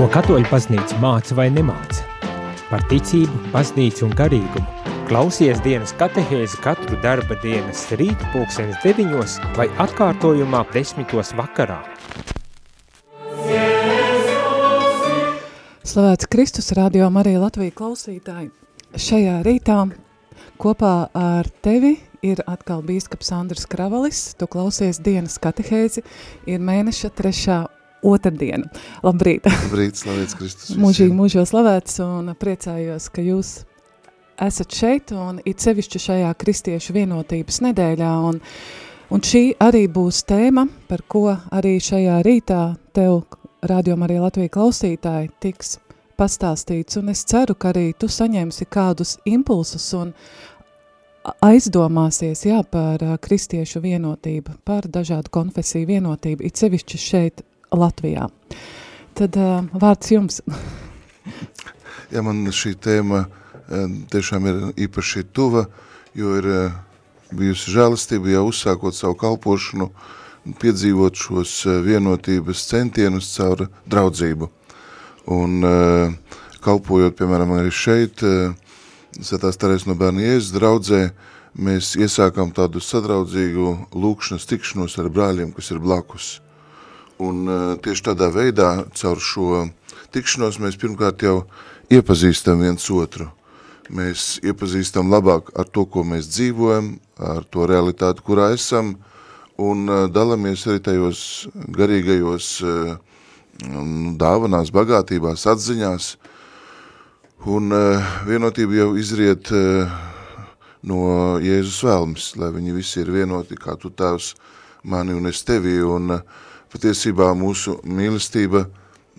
Ko katoļu baznīca māca vai nemāca? Par ticību, baznīcu un garīgumu. Klausies dienas katehēzi katru darba dienas rīt pulksenes deviņos vai atkārtojumā desmitos vakarā. Slavēts Kristus, radio Marija Latvija klausītāji. Šajā rītā kopā ar tevi ir atkal bīskaps Andris Kravalis. Tu klausies dienas katehēzi, ir mēneša trešā otrdiena. Labrīt! Labrīt, slavēts Kristus! Mūžīgi mūžos slavēts un priecājos, ka jūs esat šeit un it sevišķi šajā kristiešu vienotības nedēļā un, un šī arī būs tēma, par ko arī šajā rītā tev rādījumā arī Latvija klausītāji tiks pastāstīts un es ceru, ka arī tu saņemsi kādus impulsus un aizdomāsies jā, par kristiešu vienotību, par dažādu konfesiju vienotību, it sevišķi šeit Latvijā. Tad uh, vārds jums. ja man šī tēma tiešām ir īpaši tuva, jo ir bijusi žēlastība jau uzsākot savu kalpošanu, piedzīvot šos vienotības centienus caur draudzību. Un kalpojot, piemēram, arī šeit, Svētās Terēs no bērna Jēzus draudzē, mēs iesākām tādu sadraudzīgu lūkšanas tikšanos ar brāļiem, kas ir blakus. Un uh, tieši tādā veidā, caur šo tikšanos, mēs pirmkārt jau iepazīstam viens otru. Mēs iepazīstam labāk ar to, ko mēs dzīvojam, ar to realitāti, kurā esam, un uh, dalamies arī tajos garīgajos uh, dāvanās, bagātībās, atziņās, un vienotība jau izriet no Jēzus vēlmes, lai viņi visi ir vienoti, kā tu tēvs mani un es tevi, un uh, patiesībā mūsu mīlestība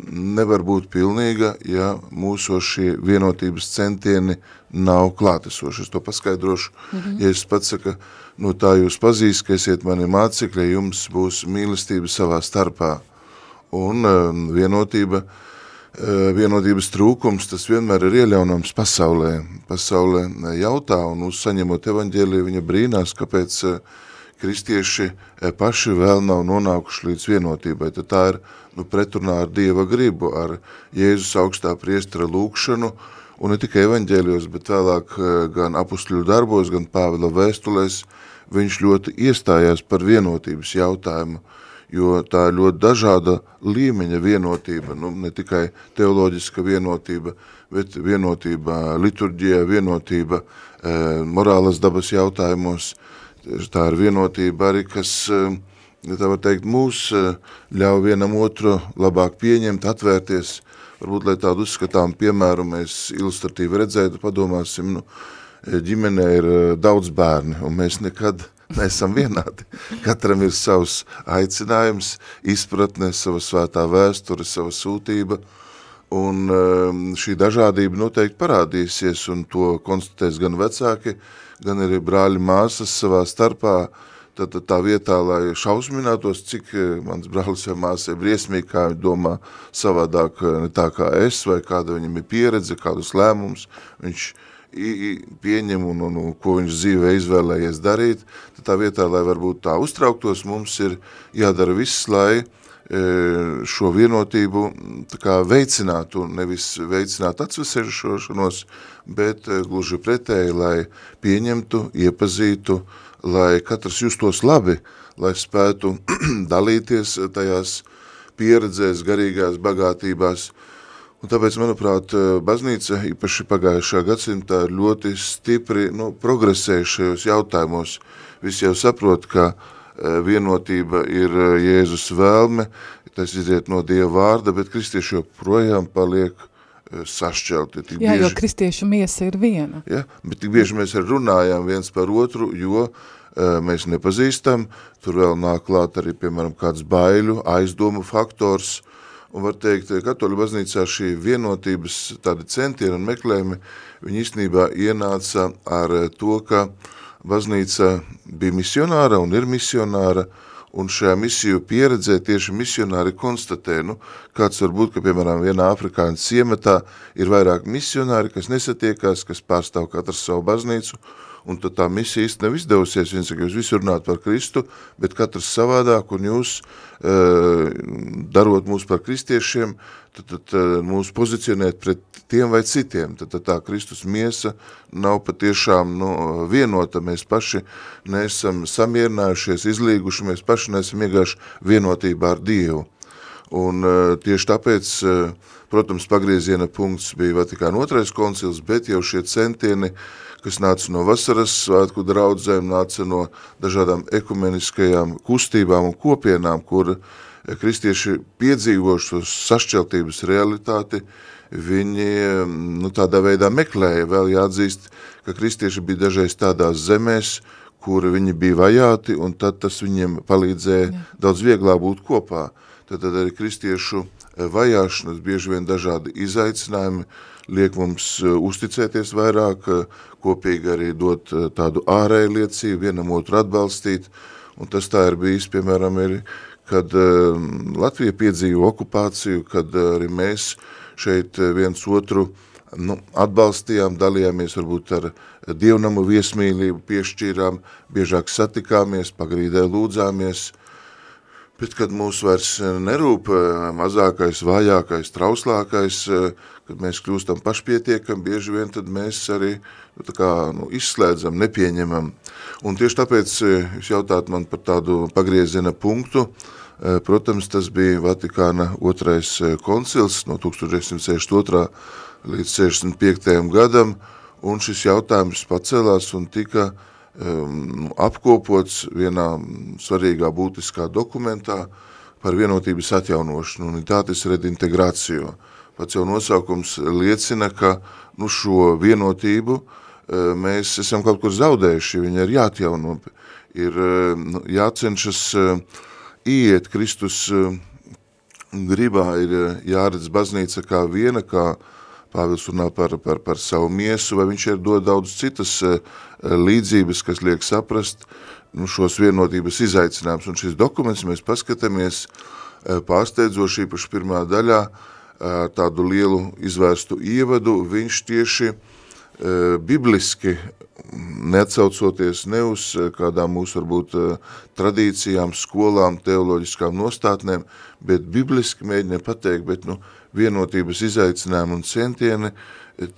nevar būt pilnīga, ja mūsu šie vienotības centieni nav klātesoši. Es to paskaidrošu. Mm -hmm. Ja es pats saka, no tā jūs pazīst, ka esiet mani mācekļi, jums būs mīlestība savā starpā. Un uh, vienotība, uh, vienotības trūkums, tas vienmēr ir ieļaunams pasaulē. Pasaulē jautā un uzsaņemot evaņģēliju, viņa brīnās, kāpēc uh, kristieši e, paši vēl nav nonākuši līdz vienotībai, tad tā ir nu, pretrunā ar Dieva gribu, ar Jēzus augstā priestara lūkšanu, un ne tikai evaņģēlijos, bet vēlāk e, gan apustuļu darbos, gan Pāvila vēstulēs, viņš ļoti iestājās par vienotības jautājumu, jo tā ir ļoti dažāda līmeņa vienotība, nu, ne tikai teoloģiska vienotība, bet vienotība liturģijā, vienotība e, morālas dabas jautājumos, tā ir vienotība arī, kas, eh, tā var teikt, mūs eh, ļauj vienam otru labāk pieņemt, atvērties, varbūt, lai tādu uzskatām piemēru mēs ilustratīvi redzētu, padomāsim, nu, eh, ģimenē ir daudz bērni, un mēs nekad neesam vienādi. Katram ir savs aicinājums, izpratne, sava svētā vēsture, sava sūtība, un šī dažādība noteikti parādīsies, un to konstatēs gan vecāki, gan arī brāļi māsas savā starpā, tad, tā vietā, lai šausminātos, cik eh, mans brālis vai māsa ir briesmīgi, kā viņi domā savādāk, eh, ne tā kā es, vai kāda viņam ir pieredze, kādus lēmumus viņš pieņem un, un, un ko viņš dzīvē izvēlējies darīt, tad tā vietā, lai varbūt tā uztrauktos, mums ir jādara viss, lai uh, šo vienotību kā, veicinātu, nevis veicinātu atsvesežošanos, bet e, gluži pretēji, lai pieņemtu, iepazītu, lai katrs justos labi, lai spētu dalīties tajās pieredzēs, garīgās bagātībās. Un tāpēc, manuprāt, e, baznīca, īpaši pagājušā gadsimtā, ļoti stipri nu, progresējušajos jautājumos. Visi jau saprot, ka uh, vienotība ir eh, Jēzus vēlme, tas iziet no Dieva vārda, bet kristieši joprojām paliek eh, sašķelti. Tik Jā, bieži, jo kristiešu miesa ir viena. Ja, bet tik bieži mēs runājam viens par otru, jo mēs nepazīstam, tur vēl nāk klāt arī, piemēram, kāds baiļu, aizdomu faktors, un var teikt, katoļu baznīcā šī vienotības tādi centieni un meklējumi, viņi īstenībā ienāca ar to, ka uh, baznīca bija misionāra un ir misionāra, un šajā misiju pieredzē tieši misionāri konstatē, nu, kāds var būt, ka, piemēram, vienā afrikāņu ciematā ir vairāk misionāri, kas nesatiekās, kas pārstāv katrs savu baznīcu, un tad tā misija īsti nav izdevusies, viens saka, jūs visi runāt par Kristu, bet katrs savādāk, un jūs, uh, darot mūs par kristiešiem, tad, tad uh, mūs pozicionēt pret tiem vai citiem, tad, tad tā Kristus miesa nav patiešām nu, vienota, mēs paši neesam samierinājušies, izlīguši, mēs paši neesam iegājuši vienotībā ar Dievu. Un uh, tieši tāpēc, uh, protams, pagrieziena punkts bija Vatikāna otrais koncils, bet jau šie centieni, kas nāca no vasaras svētku draudzēm, nāca no dažādām ekumeniskajām kustībām un kopienām, kur kristieši piedzīvošos sašķeltības realitāti, viņi nu, tādā veidā meklēja. Vēl jāatzīst, ka kristieši bija dažreiz tādās zemēs, kur viņi bija vajāti, un tad tas viņiem palīdzēja Jā. daudz vieglāk būt kopā. Tad, tad arī kristiešu eh, vajāšanas, bieži vien dažādi izaicinājumi liek mums eh, uzticēties vairāk, eh, kopīgi arī dot tādu ārēju liecību, vienam otru atbalstīt, un tas tā ir bijis, piemēram, ir, kad Latvija piedzīvo okupāciju, kad arī mēs šeit viens otru nu, atbalstījām, dalījāmies varbūt ar dievnamu viesmīlību, piešķīrām, biežāk satikāmies, pagrīdē lūdzāmies, Bet, kad mūs vairs nerūp mazākais, vājākais, trauslākais, kad mēs kļūstam pašpietiekam, bieži vien tad mēs arī kā, nu, izslēdzam, nepieņemam. Un tieši tāpēc jūs jautāt man par tādu pagrieziena punktu, protams, tas bija Vatikāna otrais koncils no 1962. līdz 65. gadam, un šis jautājums pacēlās un tika uh, um, apkopots vienā svarīgā būtiskā dokumentā par vienotības atjaunošanu, unitātes redintegrāciju. Pats jau nosaukums liecina, ka nu, šo vienotību uh, mēs esam kaut kur zaudējuši, viņa ir jāatjauno, ir uh, nu, jācenšas uh, iet. Kristus uh, gribā, ir uh, jāredz baznīca kā viena, kā Pāvils runā par, par, par savu miesu, vai viņš ir dod daudz citas uh, līdzības, kas liek saprast nu, šos vienotības izaicinājumus. Un šis dokuments mēs paskatāmies pārsteidzoši īpaši pirmā daļā eh, tādu lielu izvērstu ievadu, viņš tieši bibliski neatsaucoties ne uz kādām mūsu varbūt tradīcijām, skolām, teoloģiskām nostātnēm, bet bibliski mēģina pateikt, bet nu, vienotības izaicinājumi un centieni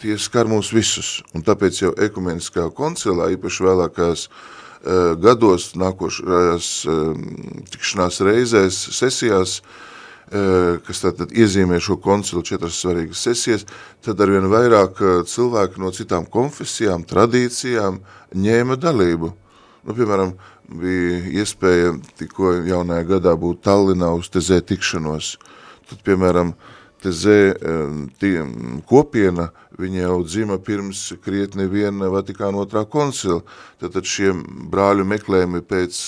tie skar mūs visus. Un tāpēc jau ekumeniskā koncilā, īpaši vēlākās gados, nākošajās tikšanās reizēs, sesijās, uh, kas tātad iezīmē šo koncilu četras svarīgas sesijas, tad arvien vairāk cilvēki no citām konfesijām, tradīcijām ņēma dalību. Nu, piemēram, bija iespēja tikko jaunajā gadā būt Tallinā uz tezē tikšanos. Tad, piemēram, uh, Tezē tie, kopiena, viņa jau dzima pirms krietni viena Vatikāna otrā koncila, tad šiem brāļu meklējumi pēc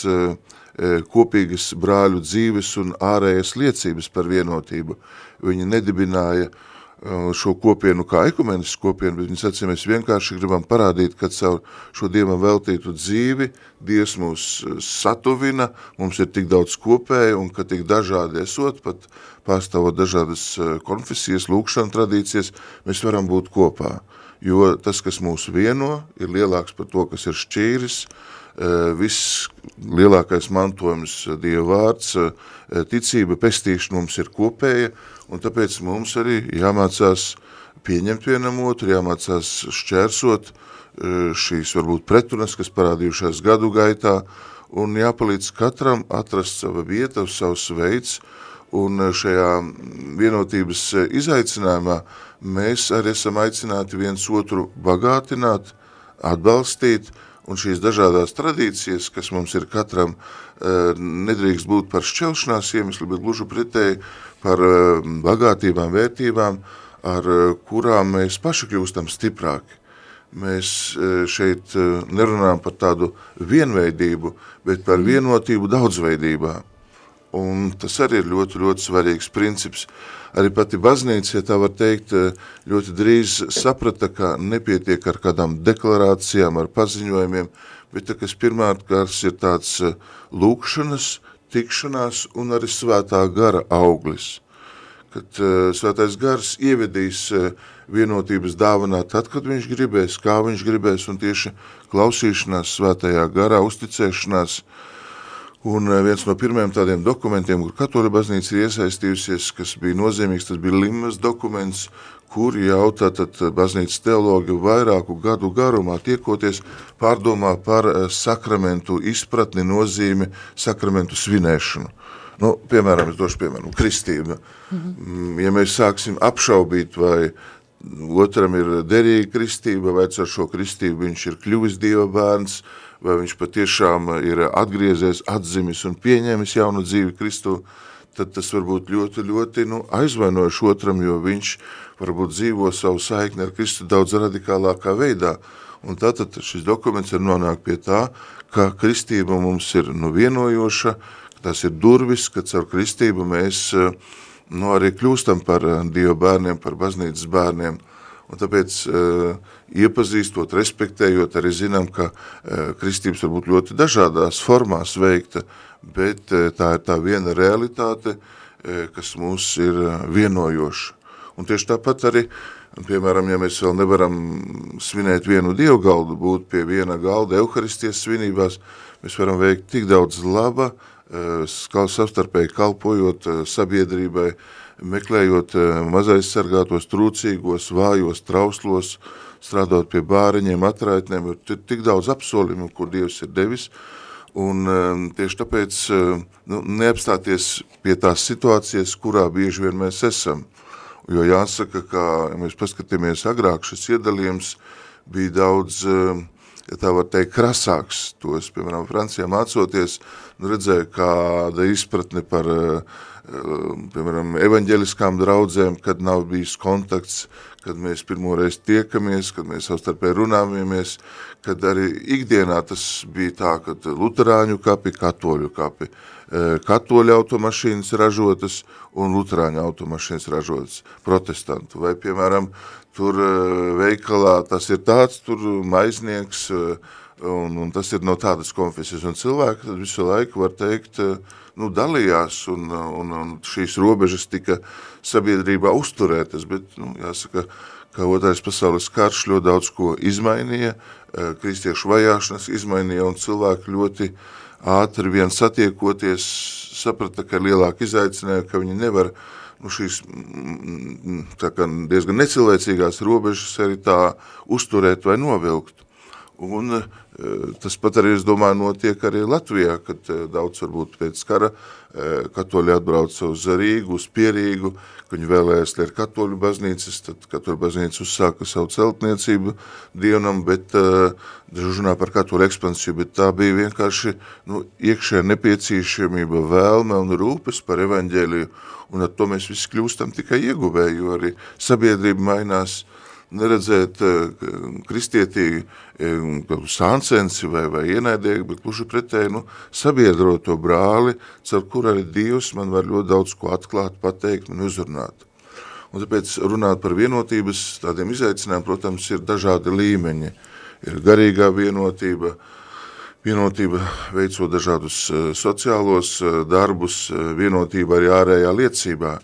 kopīgas brāļu dzīves un ārējas liecības par vienotību. Viņi nedibināja uh, Uh, šo kopienu kā ekumenisku kopienu, bet viņi sacīja, mēs vienkārši gribam parādīt, ka caur šo Dievam veltītu dzīvi Dievs mūs uh, satuvina, mums ir tik daudz kopēja un ka tik dažādi esot, pat pārstāvot dažādas uh, konfesijas, lūkšana tradīcijas, mēs varam būt kopā. Jo tas, kas mūs vieno, ir lielāks par to, kas ir šķīris, viss lielākais mantojums Dieva vārds, ticība, pestīšana mums ir kopēja, un tāpēc mums arī jāmācās pieņemt vienam otru, jāmācās šķērsot šīs varbūt pretunas, kas parādījušās gadu gaitā, un jāpalīdz katram atrast sava vieta, savs veids, un šajā vienotības izaicinājumā mēs arī esam aicināti viens otru bagātināt, atbalstīt, un šīs dažādās tradīcijas, kas mums ir katram, e, nedrīkst būt par šķelšanās iemeslu, bet gluži pretēji par eh, bagātībām, vērtībām, ar eh, kurām mēs paši kļūstam stiprāki. Mēs eh, šeit nerunājam par tādu vienveidību, bet par vienotību daudzveidībā. Un tas arī ir ļoti, ļoti svarīgs princips. Arī pati baznīca, ja tā var teikt, ļoti drīz saprata, ka nepietiek ar kādām deklarācijām, ar paziņojumiem, bet kas pirmkārt ir tāds lūkšanas, tikšanās un arī svētā gara auglis, kad uh, svētais gars ievedīs uh, vienotības dāvanā tad, kad viņš gribēs, kā viņš gribēs, un tieši klausīšanās svētajā garā, uzticēšanās. Un viens no pirmajiem tādiem dokumentiem, kur katoļa baznīca ir iesaistījusies, kas bija nozīmīgs, tas bija Limas dokuments, kur jau tātad baznīcas teologi vairāku gadu garumā tiekoties pārdomā par sakramentu izpratni nozīmi sakramentu svinēšanu. Nu, piemēram, es došu piemēram, kristība. Mhm. Ja mēs sāksim apšaubīt, vai otram ir derīga kristība, vai ar šo kristību viņš ir kļuvis Dieva bērns, vai viņš patiešām ir atgriezies, atzimis un pieņēmis jaunu dzīvi Kristu, tad tas var būt ļoti, ļoti nu, aizvainojuši otram, jo viņš varbūt dzīvo savu saikni ar Kristu daudz radikālākā veidā. Un tātad šis dokuments ir nonāk pie tā, ka kristība mums ir nu, vienojoša, tas ir durvis, ka caur kristību mēs nu, arī kļūstam par Dieva bērniem, par baznīcas bērniem. Un tāpēc uh, iepazīstot, respektējot, arī zinām, ka uh, kristības var būt ļoti dažādās formās veikta, bet uh, tā ir tā viena realitāte, kas mūs ir vienojoša. Un tieši tāpat arī, piemēram, ja mēs vēl nevaram svinēt vienu dievgaldu, būt pie viena galda Euharistijas svinībās, mēs varam veikt tik daudz laba, Eh, savstarpēji kalpojot eh, sabiedrībai, meklējot eh, mazaizsargātos, trūcīgos, vājos, trauslos, strādāt pie bāriņiem, atraitnēm, ir tik daudz apsolimu, kur Dievs ir devis, un tieši tāpēc nu, neapstāties pie tās situācijas, kurā bieži vien mēs esam. Jo jāsaka, ka, ja mēs paskatāmies agrāk, šis iedalījums bija daudz uh, ja tā var teikt, krasāks. Tos, piemēram, Francijā mācoties, nu, redzēju, kāda izpratne par, eh, piemēram, evaņģeliskām draudzēm, kad nav bijis kontakts, kad mēs pirmoreiz tiekamies, kad mēs savstarpēji runājamies, kad arī ikdienā tas bija tā, kad luterāņu kapi, katoļu kapi, eh, katoļu automašīnas ražotas un luterāņu automašīnas ražotas protestantu. Vai, piemēram, tur eh, veikalā tas ir tāds, tur maiznieks, eh, un, un tas ir no tādas konfesijas, un cilvēki tad visu laiku var teikt, eh, nu, dalījās, un, un, un šīs robežas tika sabiedrībā uzturētas, bet, nu, jāsaka, ka otrais pasaules karš ļoti daudz ko izmainīja, kristiešu vajāšanas izmainīja, un cilvēki ļoti ātri vien satiekoties saprata, ka ir lielāka izaicinājuma, ka viņi nevar uh, šīs mm, tā kā diezgan necilvēcīgās robežas arī tā uzturēt vai novilkt. Un e, tas pat arī, es domāju, notiek arī Latvijā, kad e, daudz varbūt pēc kara e, katoļi atbrauc uz Rīgu, uz Pierīgu, ka viņi vēlējās, lai ir katoļu baznīcas, tad katoļu baznīca uzsāka savu celtniecību dievnam, bet daži runā par katoļu ekspansiju, bet tā bija vienkārši nu, iekšē nepieciešamība, vēlme un rūpes par evaņģēliju, un ar to mēs visi kļūstam tikai ieguvēji, jo arī sabiedrība mainās, uh, kristietīgi uh, sāncensi vai, vai ienaidīgi, bet gluži pretēji nu, sabiedroto brāli, caur kur arī Dievs man var ļoti daudz ko atklāt, pateikt un uzrunāt. Un tāpēc runāt par vienotības tādiem izaicinājumiem, protams, ir dažādi līmeņi. Ir garīgā vienotība, vienotība veicot dažādus uh, sociālos darbus, vienotība arī ārējā liecībā.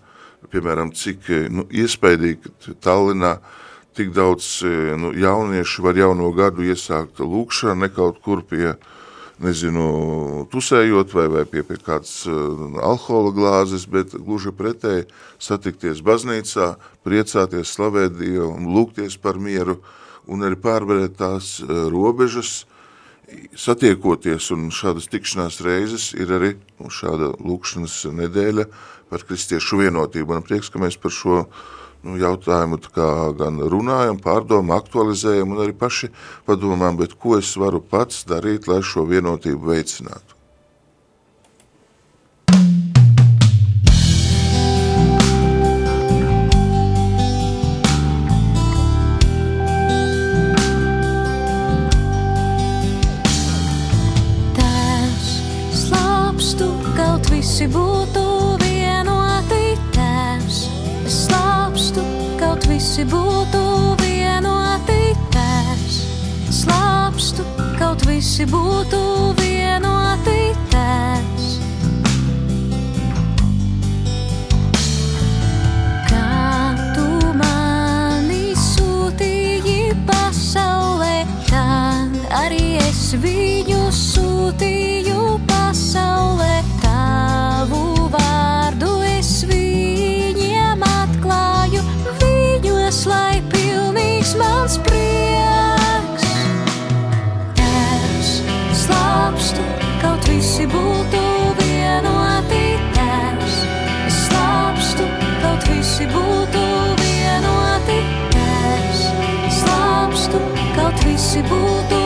Piemēram, cik nu, iespaidīgi Tallinā uh, tik daudz e, nu, jaunieši var jauno gadu iesākt lūkšanu, ne kaut kur pie, nezinu, tusējot vai, vai pie, pie kāds uh, alkohola glāzes, bet gluži pretēji satikties baznīcā, priecāties, slavēt Dievu un lūgties par mieru un arī pārvarēt tās uh, robežas, satiekoties un šādas tikšanās reizes ir arī nu, šāda lūkšanas nedēļa par kristiešu vienotību. Un prieks, ka mēs par šo uh, nu, jautājumu gan runājam, pārdomām, aktualizējam un arī paši padomām, bet ko es varu pats darīt, lai šo vienotību veicinātu. Tēvs, slāpstu, kaut visi būtu visi būtu vienoti visi būtu vienoti tēvs. Es slāpstu, kaut visi būtu vienoti tēvs. Slāpstu, kaut visi būtu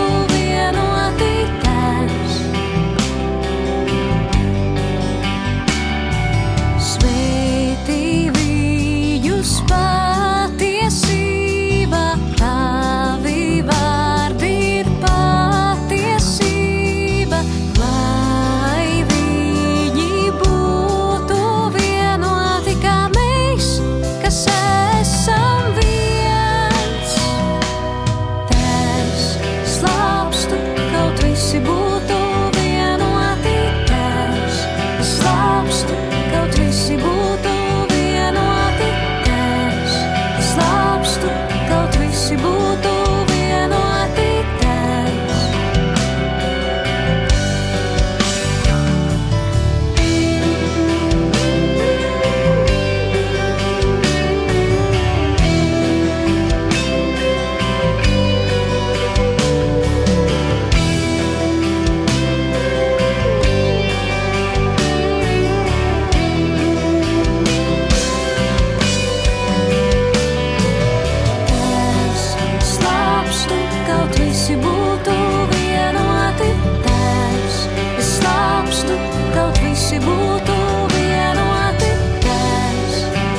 visi būtu vienoti. Tēvs,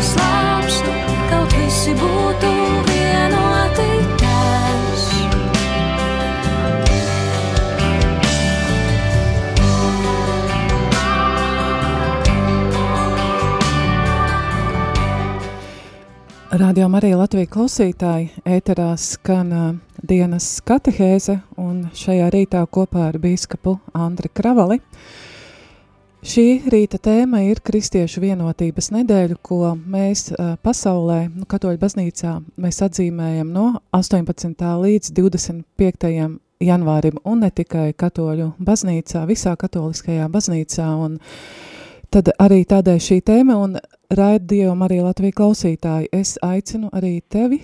slāpstu, kaut visi būtu vienoti. Tēvs. Radio Marija Latvija klausītāji, ēterā skan uh, dienas katehēze un šajā rītā kopā ar bīskapu Andri Kravali. Šī rīta tēma ir kristiešu vienotības nedēļu, ko mēs pasaulē, nu, katoļu baznīcā, mēs atzīmējam no 18. līdz 25. janvārim, un ne tikai katoļu baznīcā, visā katoliskajā baznīcā, un tad arī tādēļ šī tēma, un raidījuma arī Latvija klausītāji, es aicinu arī tevi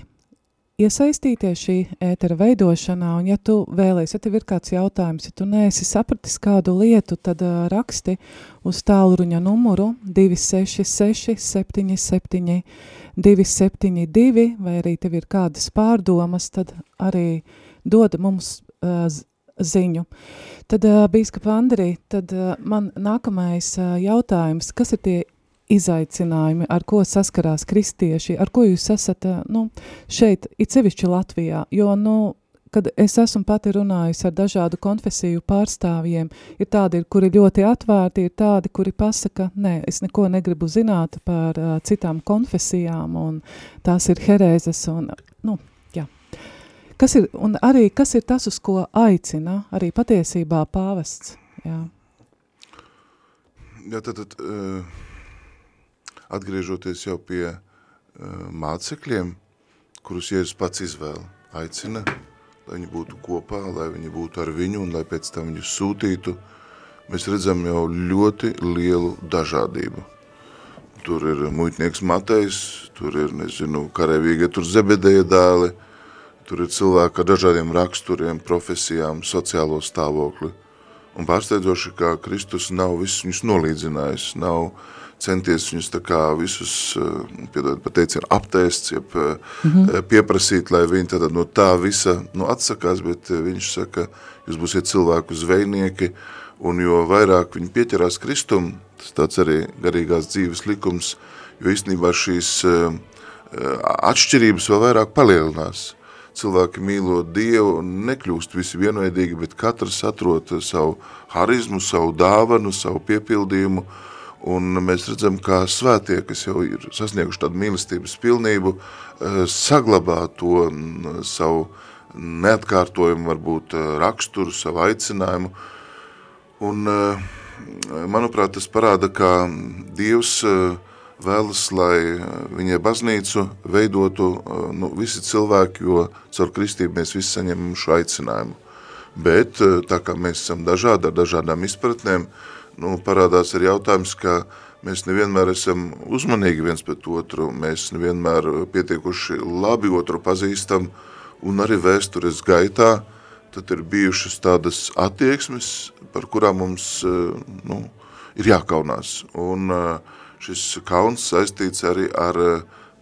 iesaistīties šī ētera veidošanā, un ja tu vēlies, ja tev ir kāds jautājums, ja tu neesi sapratis kādu lietu, tad uh, raksti uz tālruņa numuru 266 77 272, vai arī tev ir kādas pārdomas, tad arī dod mums uh, ziņu. Tad, uh, bīskapa Andrī, tad uh, man nākamais uh, jautājums, kas ir tie izaicinājumi, ar ko saskarās kristieši, ar ko jūs esat uh, nu, šeit, it sevišķi Latvijā, jo, nu, kad es esmu pati runājusi ar dažādu konfesiju pārstāvjiem, ir tādi, kuri ļoti atvērti, ir tādi, kuri pasaka, nē, es neko negribu zināt par uh, citām konfesijām, un tās ir herēzes, un, nu, jā. Kas ir, un arī, kas ir tas, uz ko aicina arī patiesībā pāvests, jā. Jā, tad, tad uh, atgriežoties jau pie uh, mācekļiem, kurus Jēzus pats izvēla, aicina, lai viņi būtu kopā, lai viņi būtu ar viņu un lai pēc tam viņu sūtītu, mēs redzam jau ļoti lielu dažādību. Tur ir muitnieks Matejs, tur ir, nezinu, karavīga, tur Zebedēja dēli, tur ir cilvēki ar dažādiem raksturiem, profesijām, sociālo stāvokli. Un pārsteidzoši, ka Kristus nav visus viņus nolīdzinājis, nav centies viņus tā kā visus, eh, piedod pateicienu, aptēsts, jeb mm pieprasīt, lai viņi tad no tā visa nu, atsakās, bet viņš saka, jūs būsiet cilvēku zvejnieki, un jo vairāk viņi pieķerās Kristum, tas tāds arī garīgās dzīves likums, jo īstenībā šīs atšķirības vēl vairāk palielinās. Cilvēki mīlot Dievu nekļūst visi vienveidīgi, bet katrs atrod savu harizmu, savu dāvanu, savu piepildījumu, un mēs redzam, kā svētie, kas jau ir sasnieguši tādu mīlestības pilnību, eh, saglabā to mm, savu neatkārtojumu, varbūt eh, raksturu, savu aicinājumu, un eh, manuprāt, tas parāda, ka Dievs vēlas, lai viņai baznīcu veidotu nu, visi cilvēki, jo caur kristību mēs visi saņemam šo aicinājumu. Bet tā kā mēs esam dažādi ar dažādām izpratnēm, nu, parādās ir jautājums, ka mēs nevienmēr esam uzmanīgi viens pret otru, mēs nevienmēr pietiekuši labi otru pazīstam, un arī vēstures gaitā tad ir bijušas tādas attieksmes par kurām mums nu, ir jākaunās. Un šis kauns saistīts arī ar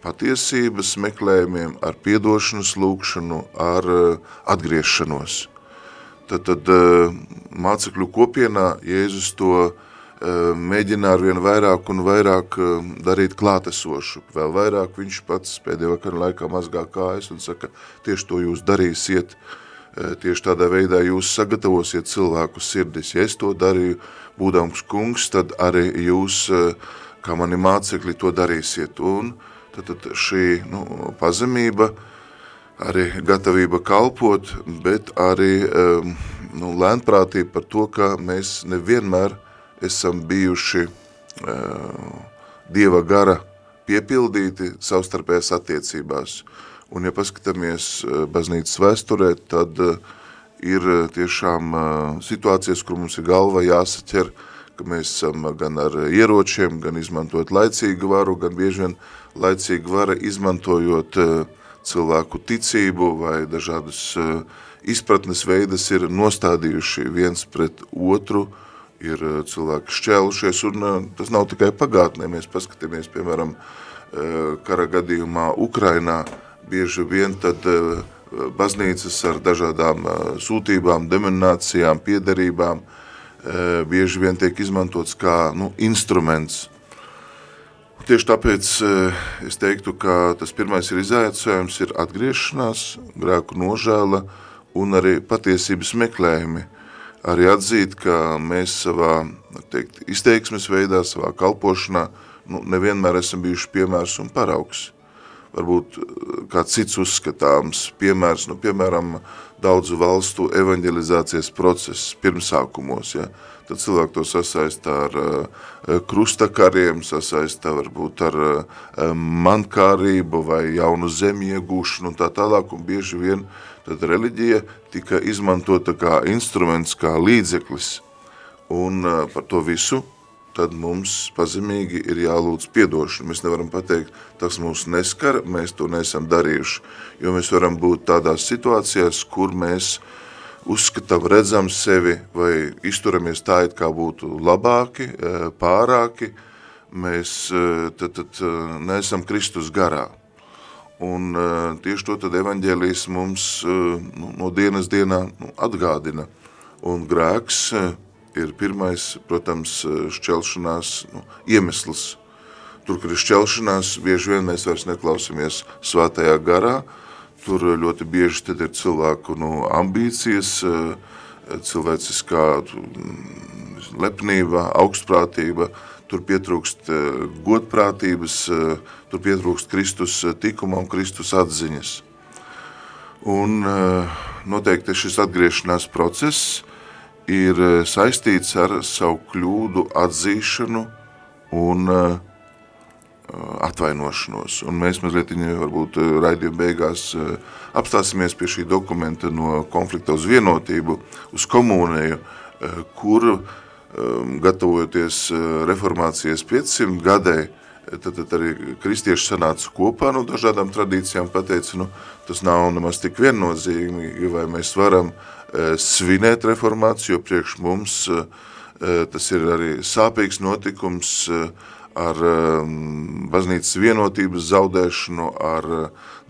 patiesības meklējumiem, ar piedošanas lūkšanu, ar atgriešanos. Tad, tad mācekļu kopienā Jēzus to mēģina ar vien vairāk un vairāk darīt klātesošu. Vēl vairāk viņš pats pēdējā vakara laikā mazgā kājas un saka, tieši to jūs darīsiet, uh, Eh, tieši tādā veidā jūs sagatavosiet cilvēku sirdis. Ja es to darīju, būdams kungs, tad arī jūs, eh, kā mani mācekļi, to darīsiet. Un tad, tad šī nu, pazemība, arī gatavība kalpot, bet arī um, nu, lēnprātība par to, ka mēs nevienmēr esam bijuši uh, Dieva gara piepildīti savstarpējās attiecībās. Un, ja paskatāmies eh, baznīcas vēsturē, tad eh, ir eh, tiešām situācijas, kur mums ir galva jāsaķer, ka mēs esam gan ar ieročiem, gan izmantojot laicīgu varu, gan bieži vien laicīgu vara izmantojot cilvēku ticību vai dažādas izpratnes veidas ir nostādījuši viens pret otru, ir cilvēki šķēlušies, un tas nav tikai pagātnē, mēs paskatāmies, piemēram, kara gadījumā Ukrainā, bieži vien tad eh, baznīcas ar dažādām eh, sūtībām, deminācijām, piederībām eh, bieži vien tiek izmantots kā nu, instruments. Tieši tāpēc es teiktu, ka tas pirmais ir izaicinājums, ir atgriešanās, grēku nožēla un arī patiesības meklējumi. Arī atzīt, ka mēs savā teikt, izteiksmes veidā, savā kalpošanā nu, nevienmēr esam bijuši piemērs un paraugs varbūt eh, kāds cits uzskatāms piemērs, nu, piemēram, daudzu valstu evanģelizācijas process pirmsākumos, ja, tad cilvēki to sasaista ar uh, krustakariem, sasaista varbūt ar uh, mankārību vai jaunu zemi iegūšanu un tā tālāk, un bieži vien tad reliģija tika izmantota kā instruments, kā līdzeklis, un uh, par to visu tad mums pazemīgi ir jālūdz piedošana. Mēs nevaram pateikt, tas mūs neskar, mēs to nesam darījuši, jo mēs varam būt tādās situācijās, kur mēs uzskatām, redzam sevi vai izturamies tā, it kā būtu labāki, eh, pārāki, mēs eh, tad, tad eh, neesam Kristus garā. Un tieši to tad evaņģēlijas mums nu, no dienas dienā nu, atgādina. Un grēks ir pirmais, protams, šķelšanās nu, iemesls. Tur, kur ir šķelšanās, bieži vien mēs vairs neklausamies svētajā garā, tur ļoti bieži tad ir cilvēku nu, ambīcijas, cilvēciskā mm, lepnība, augstprātība, tur pietrūkst godprātības, tur pietrūkst Kristus tikuma un Kristus atziņas. Un noteikti šis atgriešanās process ir eh, saistīts ar savu kļūdu atzīšanu un uh, atvainošanos. Un mēs mazliet varbūt eh, raidījuma beigās apstāsimies pie šī dokumenta no konflikta uz vienotību, uz komunēju, kur um, gatavojoties reformācijas 500 gadai, tad, tad arī kristieši sanāca kopā no dažādām tradīcijām, pateica, nu, tas nav nemaz tik viennozīmīgi, vai mēs varam uh, Eh, svinēt reformāciju, jo priekš mums eh, eh, tas ir arī sāpīgs notikums ar baznīcas vienotības zaudēšanu, ar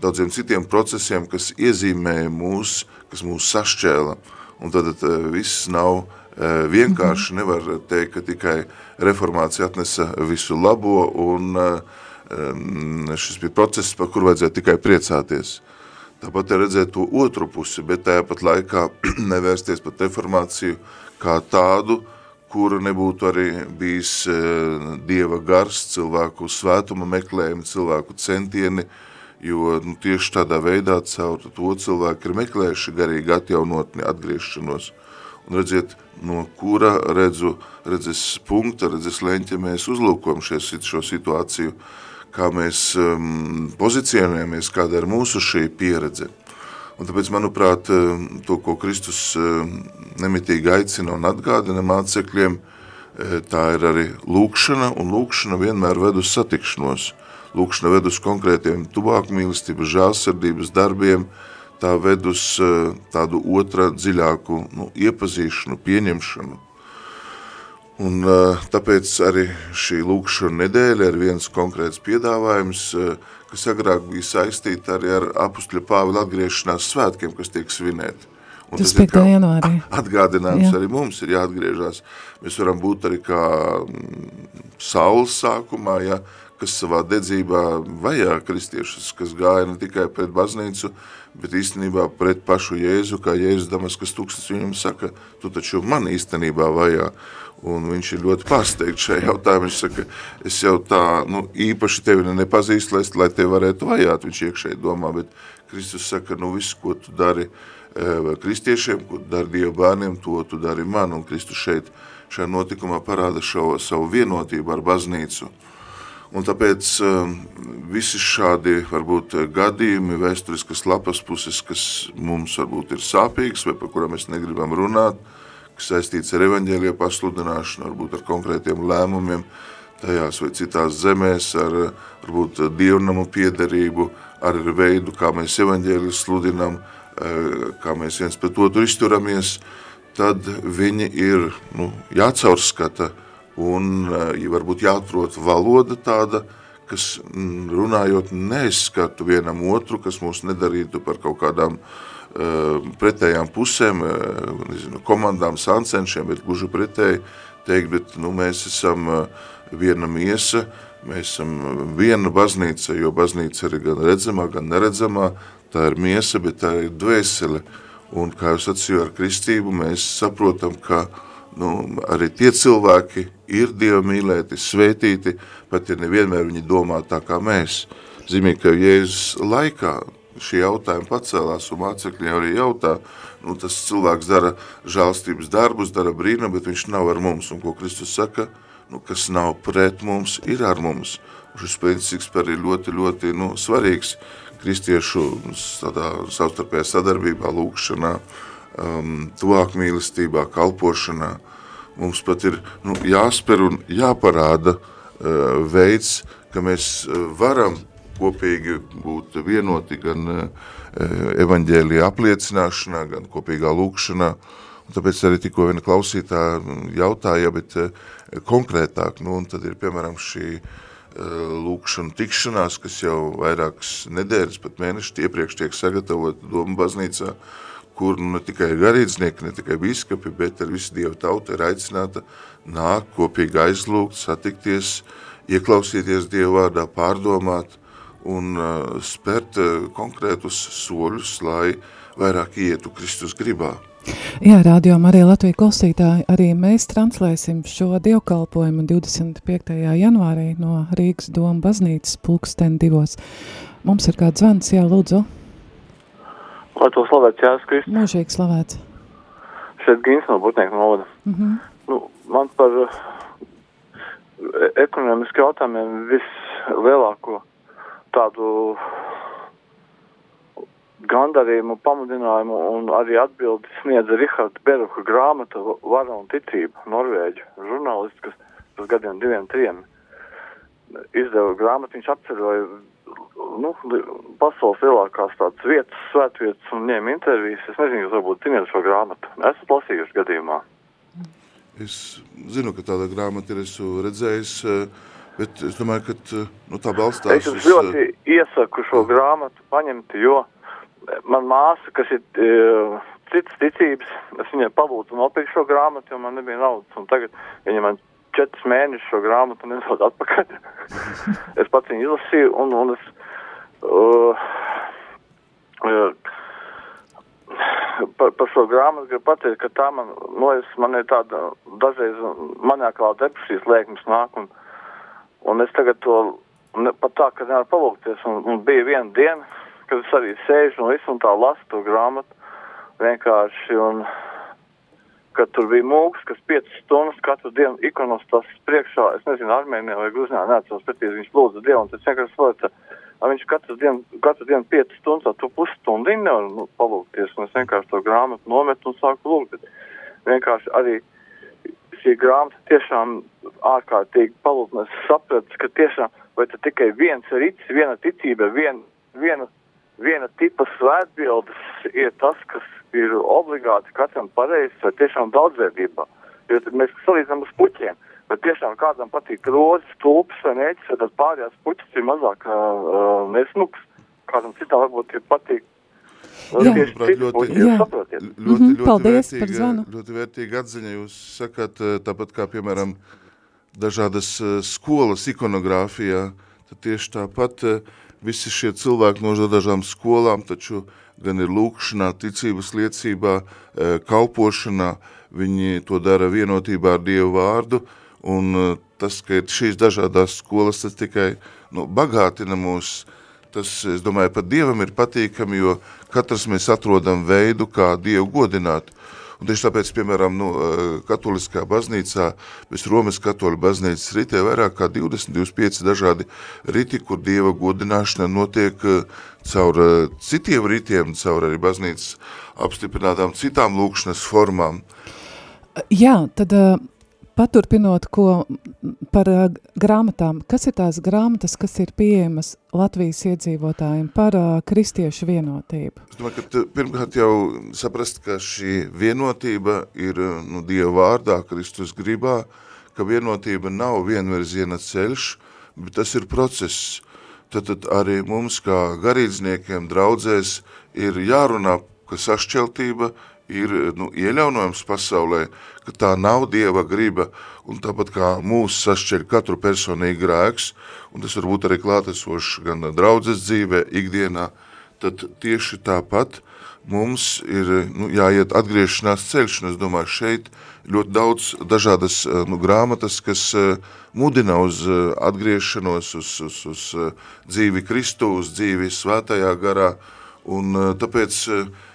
daudziem citiem procesiem, kas iezīmēja mūs, kas mūs sašķēla. Un tad viss nav vienkārši, nevar teikt, ka tikai reformācija atnesa visu labo un šis bija process, par kur vajadzēja tikai priecāties. Tāpat ir redzēt to otru pusi, bet tāpat laikā nevērsties pat reformāciju kā tādu, kura nebūtu arī bijis e, dieva gars, cilvēku svētuma meklējumi, cilvēku centieni, jo nu, tieši tādā veidā caur to cilvēku ir meklējuši garīgi atjaunotni, atgriešanos. Un redziet, no kura redzu, redzes punkta, redzes leņķa mēs uzlūkojam šo situāciju, kā mēs um, pozicionējamies, kāda ir mūsu šī pieredze. Un tāpēc, manuprāt, um, to, ko Kristus um, nemitīgi aicina un atgādina mācekļiem, eh, tā ir arī lūkšana, un lūkšana vienmēr ved uz satikšanos. Lūkšana ved uz konkrētiem tuvāku mīlestības, žālsirdības darbiem, tā ved uz eh, tādu otrā dziļāku nu, iepazīšanu, pieņemšanu. Un tāpēc arī šī lūkšana nedēļa ir viens konkrēts piedāvājums, kas agrāk bija saistīta arī ar apustuļa Pāvila atgriešanās svētkiem, kas tiek svinēti. Un tas 5. janvārī. Atgādinājums Jā. arī mums ir jāatgriežās. Mēs varam būt arī kā mm, saules sākumā, ja, kas savā dedzībā vajā kristiešus, kas gāja ne tikai pret baznīcu, bet īstenībā pret pašu Jēzu, kā Jēzus Damaskas tūkstnes viņam saka, tu taču man īstenībā vajā. Un viņš ir ļoti pārsteigts šajā jautājumā. Viņš saka, es jau tā nu, īpaši tevi nepazīstu, lai, lai tevi varētu vajāt. Viņš iekšēji domā, bet Kristus saka, nu viss, ko tu dari e, kristiešiem, ko tu dari Dieva bērniem, to tu dari man. Un Kristus šeit šajā notikumā parāda šo, savu vienotību ar baznīcu. Un tāpēc um, visi šādi varbūt gadījumi, vēsturiskas lapas puses, kas mums varbūt ir sāpīgas vai par kurām mēs negribam runāt, kas saistīts ar evaņģēlija pasludināšanu, varbūt ar konkrētiem lēmumiem tajās vai citās zemēs, ar varbūt dievnamu piederību, ar veidu, kā mēs evaņģēliju sludinam, eh, kā mēs viens pret otru izturamies, tad viņi ir nu, jācaurskata, un ja eh, varbūt jāatrod valoda tāda, kas runājot neizskatu vienam otru, kas mūs nedarītu par kaut kādām uh, pretējām pusēm, uh, nezinu, komandām, sancenšiem, bet gluži pretēji teikt, bet nu, mēs esam uh, viena miesa, mēs esam viena baznīca, jo baznīca ir gan redzamā, gan neredzamā, tā ir miesa, bet tā ir dvēsele. Un, kā jau sacīju ar kristību, mēs saprotam, ka nu, arī tie cilvēki, ir Dieva mīlēti, svētīti, pat ja nevienmēr viņi domā tā kā mēs. Zīmīgi, ka Jēzus laikā šie jautājumi pacēlās un mācekļi arī jautā, nu tas cilvēks dara žālstības darbus, dara brīnu, bet viņš nav ar mums. Un ko Kristus saka, nu, kas nav pret mums, ir ar mums. Un šis princips arī ļoti, ļoti nu, svarīgs kristiešu tādā savstarpējā sadarbībā, lūkšanā, um, tuvāk mīlestībā, kalpošanā, uh, mums pat ir nu, jāsper un jāparāda uh, veids, ka mēs uh, varam kopīgi būt vienoti gan uh, evaņģēlija apliecināšanā, gan kopīgā lūkšanā. Un tāpēc arī tikko viena klausītā jautāja, bet uh, konkrētāk, nu, un tad ir piemēram šī uh, lūkšana tikšanās, kas jau vairākas nedēļas, pat mēneši iepriekš tiek sagatavota Doma baznīcā, kur nu, ne tikai garīdznieki, ne tikai biskapi, bet arī visi Dieva tauta ir aicināta nākt, kopīgi aizlūgt, satikties, ieklausīties Dieva vārdā, pārdomāt un uh, spērt uh, konkrētus soļus, lai vairāk ietu Kristus gribā. Jā, rādījumā arī Latvija klausītāji, arī mēs translēsim šo dievkalpojumu 25. janvārī no Rīgas doma baznīcas pulksten divos. Mums ir kāds zvans, jā, lūdzu. Lai to slavēts Jēzus Kristus. Mūžīgi slavēts. Šeit Gins no Butnieku novada. Mm -hmm. nu, man par uh, ekonomiski jautājumiem vislielāko tādu gandarījumu, pamudinājumu un arī atbildi sniedza Rihards Beruha grāmata Vara un ticība, Norvēģu žurnālists, kas pēc gadiem diviem, trim izdeva grāmatu, viņš apceroja nu, pasaules lielākās tādas vietas, svētvietas un ņēma intervijas. Es nezinu, jūs varbūt zināt šo grāmatu. Esmu lasījuši gadījumā. Es zinu, ka tāda grāmata ir esmu redzējis, eh, bet es domāju, ka eh, nu, tā balstās es uz... Es ļoti iesaku šo grāmatu paņemt, jo man māsa, kas ir uh, citas ticības, es viņai palūdzu nopirkt šo grāmatu, jo man nebija naudas. Un tagad viņa man četrus mēnešus šo grāmatu nedod atpakaļ. es pats viņu izlasīju, un, un es Uh, uh, par, par šo grāmatu gribu pateikt, ka tā man, nu, es, man ir tāda dažreiz maniakāla depresijas lēkmes nāk, un, un es tagad to ne, pat tā, ka nevaru palūkties, un, un bija viena diena, kad es arī sēžu un visu un tā lasu to grāmatu vienkārši, un kad tur bija mūks, kas 5 stundas katru dienu ikonos tas priekšā, es nezinu, Armēnijā vai Gruzņā, neatceros, bet viņš lūdzu Dievu, un tas vienkārši slēdza viņš katru dienu, katru dienu 5 stundas, to pusstundu nevar nu, palūkties, un es vienkārši to grāmatu nometu un sāku lūgt. Vienkārši arī šī grāmata tiešām ārkārtīgi palūk, un es sapratu, ka tiešām, vai tad tikai viens rīts, viena ticība, vien, viena, viena tipa svētbildes ir tas, kas ir obligāti katram pareizs, vai tiešām daudzveidībā. jo mēs salīdzinām uz puķiem. Bet tiešām kādam patīk rozes, tulpes vai nēķis, tad pārējās puķis ir mazāk uh, nesmuks. Kādam citam varbūt ir patīk Nu, Jā. tieši cits ļoti- Jā. jūs saprotiet. Ļoti, Mhm, ļoti paldies par vērtīga, zvanu. Ļoti vērtīga atziņa. Jūs sakat, eh, tāpat kā, piemēram, dažādas eh, skolas ikonogrāfijā, tad tieši tāpat eh, visi šie cilvēki no dažām skolām, taču gan ir lūkšanā, ticības liecībā, kalpošanā, viņi to dara vienotībā ar Dievu vārdu, un tas, ka ir šīs dažādās skolas, tas tikai nu, bagātina mūs, tas, es domāju, pat Dievam ir patīkami, jo katrs mēs atrodam veidu, kā Dievu godināt. Un tieši tāpēc, piemēram, nu, eh, katoliskā baznīcā, bez Romas katoļu baznīcas ritē vairāk kā 20-25 dažādi riti, kur Dieva godināšana notiek eh, caur eh, citiem ritiem, caur arī baznīcas apstiprinātām citām lūkšanas formām. Jā, tad paturpinot, ko par uh, grāmatām, kas ir tās grāmatas, kas ir pieejamas Latvijas iedzīvotājiem par uh, kristiešu vienotību? Es domāju, ka pirmkārt jau saprast, ka šī vienotība ir nu, Dieva vārdā, Kristus gribā, ka vienotība nav vienvirziena ceļš, bet tas ir process. Tad, tad arī mums, kā garīdzniekiem, draudzēs, ir jārunā, ka sašķeltība ir nu, ieļaunojums pasaulē, ka tā nav Dieva griba, un tāpat kā mūs sašķeļ katru personīgi grēks, un tas var būt arī klātesošs gan draudzes dzīvē, ikdienā, tad tieši tāpat mums ir nu, jāiet atgriešanās ceļš, un es domāju, šeit ļoti daudz dažādas nu, grāmatas, kas eh, mudina uz eh, atgriešanos, uz, uz, uz eh, dzīvi Kristu, uz dzīvi svētajā garā, un tāpēc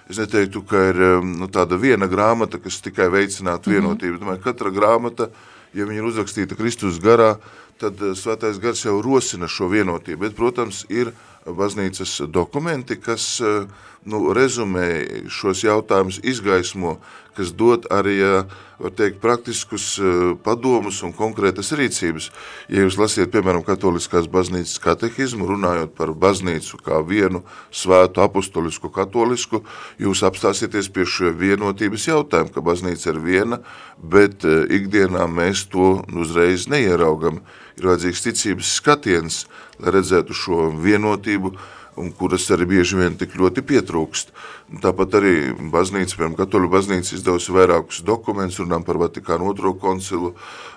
es neteiktu, ka ir eh, nu, tāda viena grāmata, kas tikai veicinātu vienotību. Domāju, katra grāmata, ja viņa ir uzrakstīta Kristus garā, tad eh, svētais gars jau rosina šo vienotību, bet, protams, ir baznīcas dokumenti, kas eh, nu, rezumē šos jautājumus, izgaismo, kas dod arī, eh, teikt, praktiskus eh, padomus un konkrētas rīcības. Ja jūs lasiet, piemēram, katoliskās baznīcas katehizmu, runājot par baznīcu kā vienu svētu apostolisku katolisku, jūs apstāsieties pie šo vienotības jautājumu, ka baznīca ir viena, bet ikdienā mēs to uzreiz neieraugam. Ir vajadzīgs ticības skatiens, lai redzētu šo vienotību, un kuras arī bieži vien tik ļoti pietrūkst. Tāpat arī baznīca, piemēram, katoļu baznīca izdevusi vairākus dokumentus, runām par Vatikānu otro koncilu,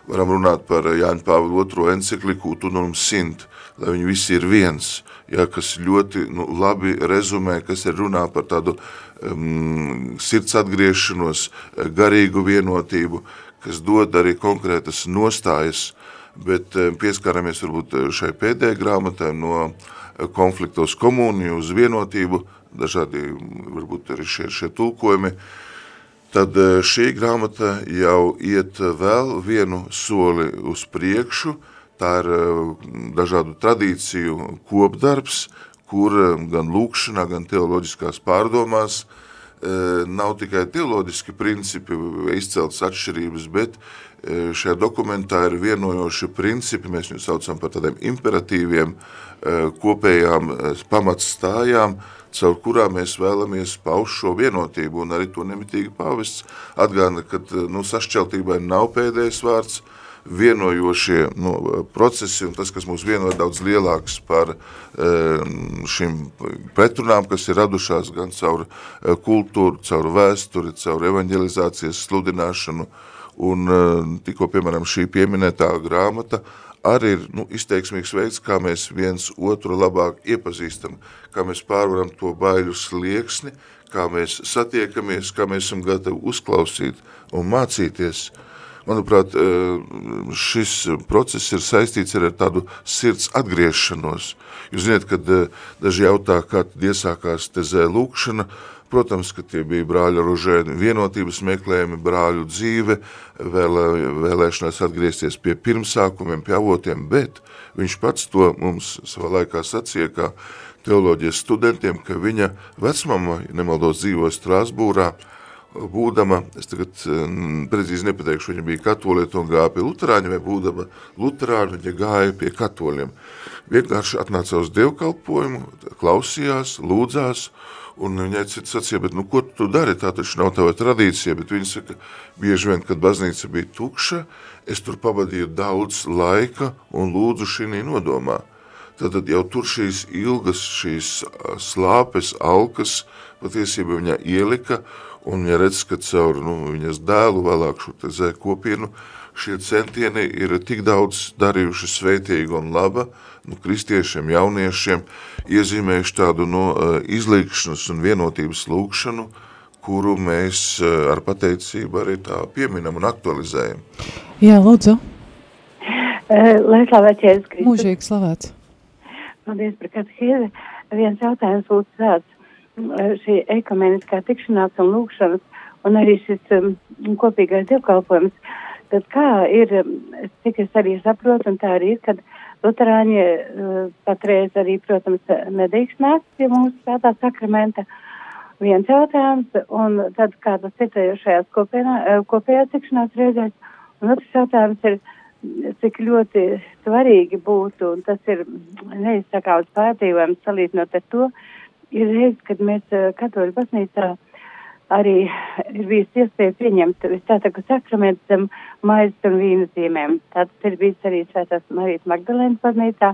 varam runāt par Jāņa Pāvila otro encikliku Tunum Sint, lai viņi visi ir viens, ja, kas ļoti nu, labi rezumē, kas ir runā par tādu um, sirds atgriešanos, garīgu vienotību, kas dod arī konkrētas nostājas, bet um, pieskaramies varbūt šai pēdējai grāmatai no eh, konflikta uz komuniju, uz vienotību, dažādi varbūt arī šie, šie tulkojumi, tad eh, šī grāmata jau iet vēl vienu soli uz priekšu, tā ir eh, dažādu tradīciju kopdarbs, kur eh, gan lūkšanā, gan teoloģiskās pārdomās eh, nav tikai teoloģiski principi izceltas atšķirības, bet eh, šajā dokumentā ir vienojoši principi, mēs viņus saucam par tādiem imperatīviem, eh, kopējām eh, pamatstājām, caur kurām mēs vēlamies paust šo vienotību, un arī to nemitīgi pavests atgāna, ka nu, sašķeltībai nav pēdējais vārds, vienojošie nu, procesi un tas, kas mūs vieno ir daudz lielāks par šīm pretrunām, kas ir radušās gan caur kultūru, caur vēsturi, caur evanģelizācijas sludināšanu, un tikko, piemēram, šī pieminētā grāmata arī ir nu, izteiksmīgs veids, kā mēs viens otru labāk iepazīstam, kā mēs pārvaram to baiļu slieksni, kā mēs satiekamies, kā mēs esam gatavi uzklausīt un mācīties. Manuprāt, šis process ir saistīts ar tādu sirds atgriešanos. Jūs zināt, kad daži jautā, kā iesākās tezē lūkšana, Protams, ka tie bija brāļa ružēni vienotības meklējumi, brāļu dzīve, vēl, vēlēšanās atgriezties pie pirmsākumiem, pie avotiem, bet viņš pats to mums savā laikā sacīja, kā teoloģijas studentiem, ka viņa vecmama, nemaldos, dzīvo Strasbūrā, būdama, es tagad mm, precīzi nepateikšu, viņa bija katolieta un gāja pie luterāņa, vai būdama luterāņa, viņa gāja pie katoļiem. Vienkārši atnāca uz dievkalpojumu, klausījās, lūdzās, un viņai cits sacīja, bet nu, ko tu dari, tā taču nav tava tradīcija, bet viņa saka, bieži vien, kad baznīca bija tukša, es tur pavadīju daudz laika un lūdzu šī nodomā. Tad jau tur šīs ilgas, šīs slāpes, alkas, patiesībā viņa ielika, un viņa redz, ka caur nu, viņas dēlu vēlāk šo zē kopienu šie centieni ir tik daudz darījuši svētīgu un laba, nu, kristiešiem, jauniešiem, iezīmējuši tādu no nu, izlīkšanas un vienotības lūkšanu, kuru mēs ar pateicību arī tā pieminam un aktualizējam. Jā, lūdzu. Lai slavēts Jēzus Kristus. Mūžīgi slavēts. Paldies par katehēzi. Viens jautājums būtu tāds šī ekumeniskā tikšanās un lūkšanas, un arī šis um, kopīgais dievkalpojums, tad kā ir, cik es arī saprotu, un tā arī ir, kad Luterāņi uh, patreiz arī, protams, nedrīkst nākt pie mūsu svētā sakramenta. Viens jautājums, un tad kā tas citējušajās kopējās tikšanās reizēs, un otrs jautājums ir, cik ļoti svarīgi būtu, un tas ir neizsakāts pārdzīvojums salīdzinot ar to, ir reiz, kad mēs eh, katoļu baznīcā arī ir bijis iespēja pieņemt visvētāko sakramentu zem maizes un vīna zīmēm. Tāds ir bijis arī svētās Marijas Magdalēnas baznīcā,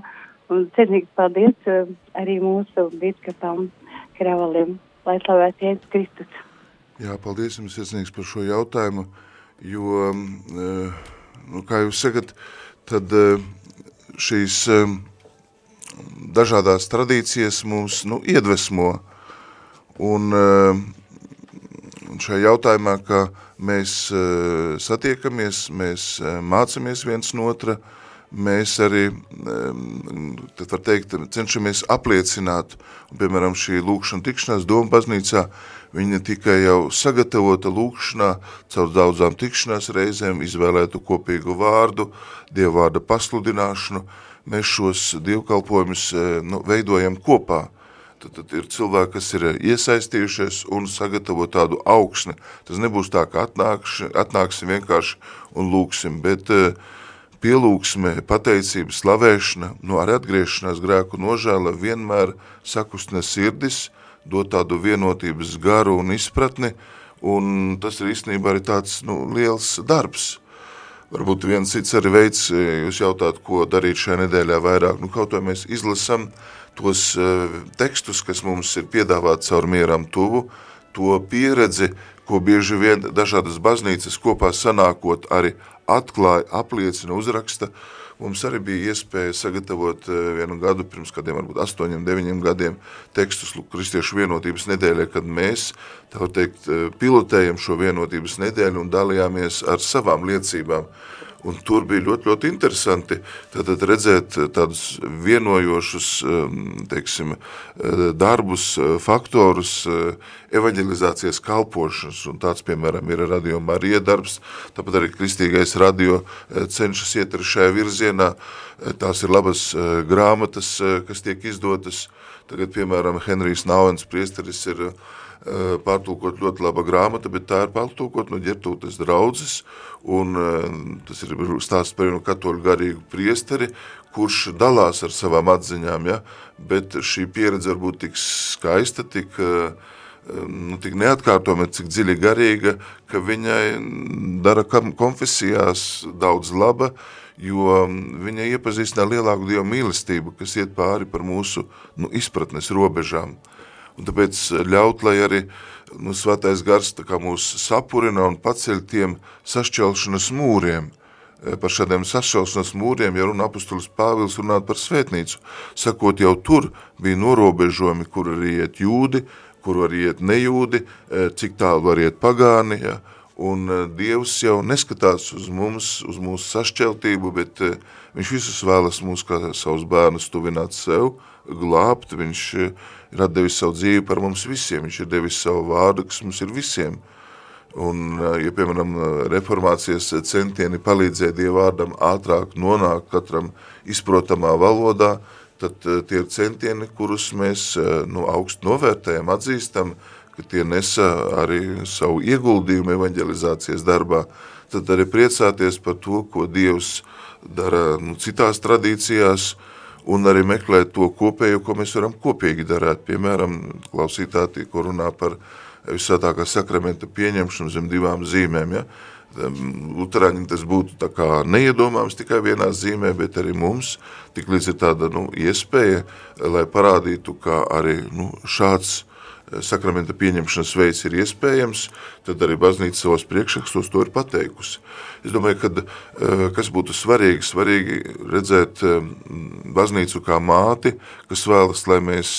un cienīgs paldies eh, arī mūsu biskupam Kravalim, lai slavēts Jēzus Kristus. Jā, paldies jums, iesniegs, par šo jautājumu, jo, eh, nu, kā jūs sakat, tad šīs dažādās tradīcijas mūs nu, iedvesmo. Un, un šajā jautājumā, ka mēs eh, satiekamies, mēs eh, mācamies viens no otra, mēs arī, tad var teikt, cenšamies apliecināt, un, piemēram, šī lūkšana tikšanās Doma baznīcā, viņa tikai jau sagatavota lūkšanā, caur daudzām tikšanās reizēm, izvēlētu kopīgu vārdu, dievvārda pasludināšanu, mēs šos dievkalpojumus e, nu, veidojam kopā. Tad, tad ir cilvēki, kas ir iesaistījušies un sagatavo tādu augsni. Tas nebūs tā, ka atnākši, atnāksim vienkārši un lūksim, bet e, pielūksme, pateicība, slavēšana, nu arī atgriešanās grēku nožēla vienmēr sakustina sirdis, dot tādu vienotības garu un izpratni, un tas ir īstenībā arī tāds nu, liels darbs. Varbūt viens cits arī veids, e, jūs jautāt, ko darīt šajā nedēļā vairāk. Nu, kaut vai mēs izlasam tos uh, tekstus, kas mums ir piedāvāti caur mieram tuvu, to pieredzi, ko bieži vien dažādas baznīcas kopā sanākot arī atklāja, apliecina, uzraksta, uh, Mums arī bija iespēja sagatavot eh, vienu gadu, pirms kādiem varbūt astoņiem, deviņiem gadiem, tekstus Kristiešu vienotības nedēļai, kad mēs, tā teikt, eh, pilotējam šo vienotības nedēļu un dalījāmies ar savām liecībām. Un tur bija ļoti, ļoti interesanti. Tātad redzēt eh, tādus vienojošus ehm, teiksim, eh, darbus, eh, faktorus, evaņģelizācijas kalpošanas, un tāds, piemēram, ir radio Marija darbs, tāpat arī kristīgais radio cenšas iet ar šajā virzienā, tās ir labas grāmatas, kas tiek izdotas, tagad, piemēram, Henrijs Nauvens priesteris ir Eh, pārtulkot ļoti laba grāmata, bet tā ir pārtulkot no ģertūtes draudzes, un eh, tas ir stāsts par vienu katoļu garīgu priesteri, kurš dalās ar savām atziņām, ja? bet šī pieredze var būt tik skaista, tik, eh, nu, tik neatkārtoma, cik dziļi garīga, ka viņai dara konfesijās daudz laba, jo viņa iepazīstina lielāku Dievu mīlestību, kas iet pāri par mūsu nu, izpratnes robežām. Uh, un tāpēc ļaut, lai arī nu, svētais gars mūs sapurina un paceļ tiem sašķelšanas mūriem, e, par šādiem sašķelšanas mūriem, ja runa apustulis Pāvils runāt par svētnīcu, sakot jau tur bija norobežojumi, kur arī iet jūdi, kur var iet nejūdi, e, cik tālu var iet pagāni, ja, un Dievs jau neskatās uz mums, uz mūsu sašķeltību, bet viņš visus vēlas mūs kā savus bērnus tuvināt sev, glābt, viņš ir atdevis savu dzīvi par mums visiem, viņš ir devis savu vārdu, kas mums ir visiem. Un, ja, piemēram, reformācijas centieni palīdzēja Dievu vārdam ātrāk nonākt katram izprotamā valodā, tad tie ir centieni, kurus mēs nu, augstu novērtējam, atzīstam, ka tie nesa arī savu ieguldījumu evanģelizācijas darbā, tad arī priecāties par to, ko Dievs dara nu, citās tradīcijās, un arī meklēt to kopējo, ko mēs varam kopīgi darāt. Piemēram, klausītātī, ko runā par visātākā sakramenta pieņemšanu zem divām zīmēm. Ja? Luterāņiem tas būtu neiedomāms tikai vienā zīmē, bet arī mums tik līdz ir tāda nu, iespēja, lai parādītu, ka arī nu, šāds eh, sakramenta pieņemšanas veids ir iespējams, tad arī baznīca savos priekšrakstos to ir pateikusi. Es domāju, ka eh, kas būtu svarīgi, svarīgi redzēt eh, baznīcu kā māti, kas vēlas, lai mēs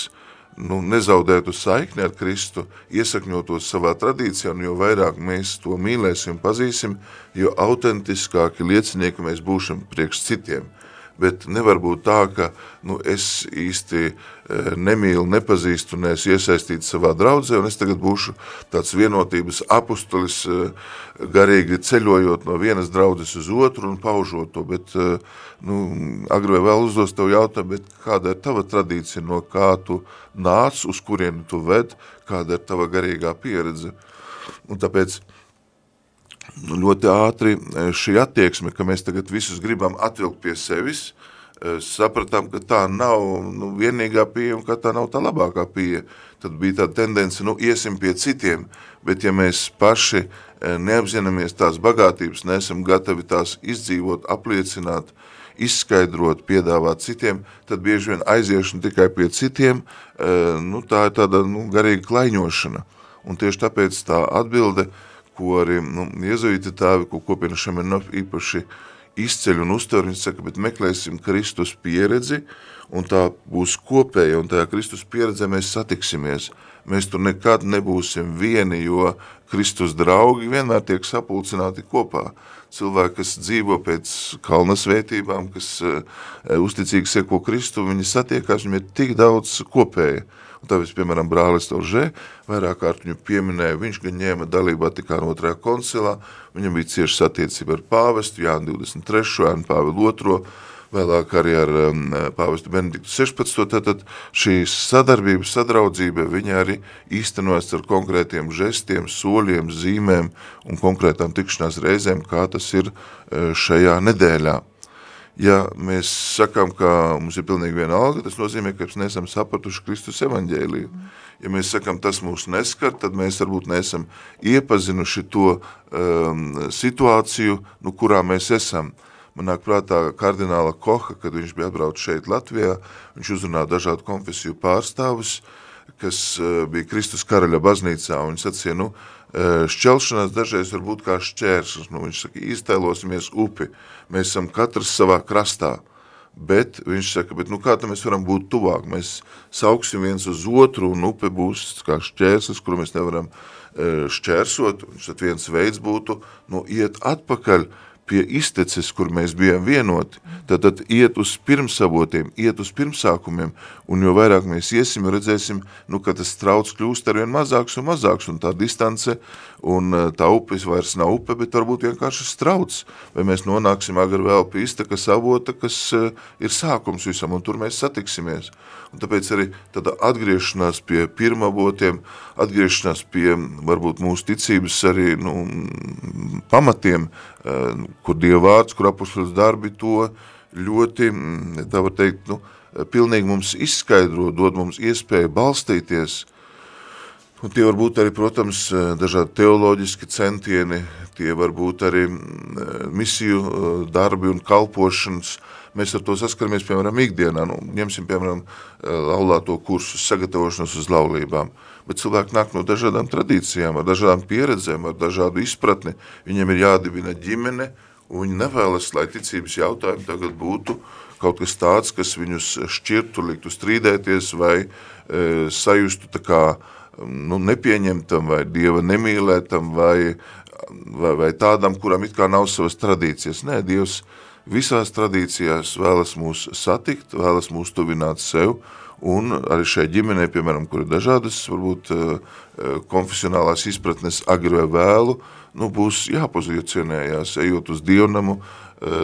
nu, nezaudētu saikni ar Kristu, iesakņotos savā tradīcijā, un jo vairāk mēs to mīlēsim, pazīsim, jo autentiskāki liecinieki mēs būšam priekš citiem. Bet nevar būt tā, ka nu, es īsti e, nemīlu, nepazīstu, ne es iesaistītu savā draudzē, un es tagad būšu tāds vienotības apustulis, e, garīgi ceļojot no vienas draudzes uz otru un paužot to, bet e, nu, agri vai vēl uzdos tev jautājumu, bet kāda ir tava tradīcija, no kā tu nāc, uz kurienu tu ved, kāda ir tava garīgā pieredze. Un tāpēc ļoti ātri e, šī attieksme, ka mēs tagad visus gribam atvilkt pie sevis, e, sapratām, ka tā nav nu, vienīgā pieeja un ka tā nav tā labākā pieeja. Tad bija tā tendence, nu, iesim pie citiem, bet ja mēs paši e, neapzināmies tās bagātības, neesam gatavi tās izdzīvot, apliecināt, izskaidrot, piedāvāt citiem, tad bieži vien aiziešana tikai pie citiem, nu, tā ir tāda nu, garīga klaiņošana. Un tieši tāpēc tā atbilde, ko arī nu, iezuīti tāvi, ko kopiena šiem ir īpaši izceļ un uztver, viņi saka, bet meklēsim Kristus pieredzi, un tā būs kopēja, un tajā Kristus pieredzē mēs satiksimies. Mēs tur nekad nebūsim vieni, jo Kristus draugi vienmēr tiek sapulcināti kopā cilvēki, kas dzīvo pēc kalna svētībām, kas uh, uzticīgi seko Kristu, viņi satiekās, viņiem ir tik daudz kopēja. Un tāpēc, piemēram, brālis Toržē, vairāk kārt viņu pieminēja, viņš gan ņēma dalību Vatikāna otrajā koncilā, viņam bija cieši satiecība ar pāvestu, Jānu 23. Jānu Pāvilu 2 vēlāk arī ar um, pāvestu Benediktu 16. Tad šī sadarbība, sadraudzība, viņa arī īstenojas ar konkrētiem žestiem, soļiem, zīmēm un konkrētām tikšanās reizēm, kā tas ir uh, šajā nedēļā. Ja mēs sakām, ka mums ir pilnīgi viena alga, tas nozīmē, ka mēs nesam sapratuši Kristus evaņģēliju. Ja mēs sakām, tas mūs neskar, tad mēs varbūt neesam iepazinuši to um, situāciju, nu, kurā mēs esam. Man nāk prātā kardināla Koha, kad viņš bija atbrauc šeit Latvijā, viņš uzrunāja dažādu konfesiju pārstāvus, kas uh, bija Kristus karaļa baznīcā, un viņš sacīja, nu, uh, šķelšanās dažreiz var būt kā šķērslis, nu, viņš saka, iztēlosimies upi, mēs esam katrs savā krastā, bet viņš saka, bet nu kā tam mēs varam būt tuvāk, mēs sauksim viens uz otru, un upe būs kā šķērslis, kuru mēs nevaram uh, šķērsot, un tad viens veids būtu, nu, iet atpakaļ, pie izteces, kur mēs bijām vienoti, tad, tad iet uz pirmsavotiem, iet uz pirmsākumiem, un jo vairāk mēs iesim, redzēsim, nu, ka tas trauc kļūst arvien mazāks un mazāks, un tā distance, un eh, tā upes vairs nav upe, bet varbūt vienkārši strauc, vai mēs nonāksim agri vēl pie iztekas avota, kas uh, ir sākums visam, un tur mēs satiksimies. Un tāpēc arī tāda atgriešanās pie pirmavotiem, atgriešanās pie varbūt mūsu ticības arī nu, pamatiem, uh, kur Dieva vārds, kur apustulis darbi to ļoti, mm, tā var teikt, nu, pilnīgi mums izskaidro, dod mums iespēju balstīties. Un tie var būt arī, protams, dažādi teoloģiski centieni, tie var būt arī mm, misiju eh, darbi un kalpošanas. Mēs ar to saskaramies, piemēram, ikdienā. Nu, ņemsim, piemēram, eh, laulāto kursu sagatavošanos uz laulībām. Bet cilvēki nāk no dažādām tradīcijām, ar dažādām pieredzēm, ar dažādu izpratni. Viņiem ir jādibina ģimene, viņi nevēlas, lai ticības jautājumi tagad būtu kaut kas tāds, kas viņus šķirtu, liktu strīdēties vai e, sajustu tā kā nu, nepieņemtam vai Dieva nemīlētam vai, vai, vai tādam, kuram it kā nav savas tradīcijas. Nē, Dievs visās tradīcijās vēlas mūs satikt, vēlas mūs tuvināt sev, un arī šai ģimenei, piemēram, kur ir dažādas, varbūt, e, e, konfesionālās izpratnes agri vai vēlu, nu, būs jāpozīcionējās, ejot uz dievnamu,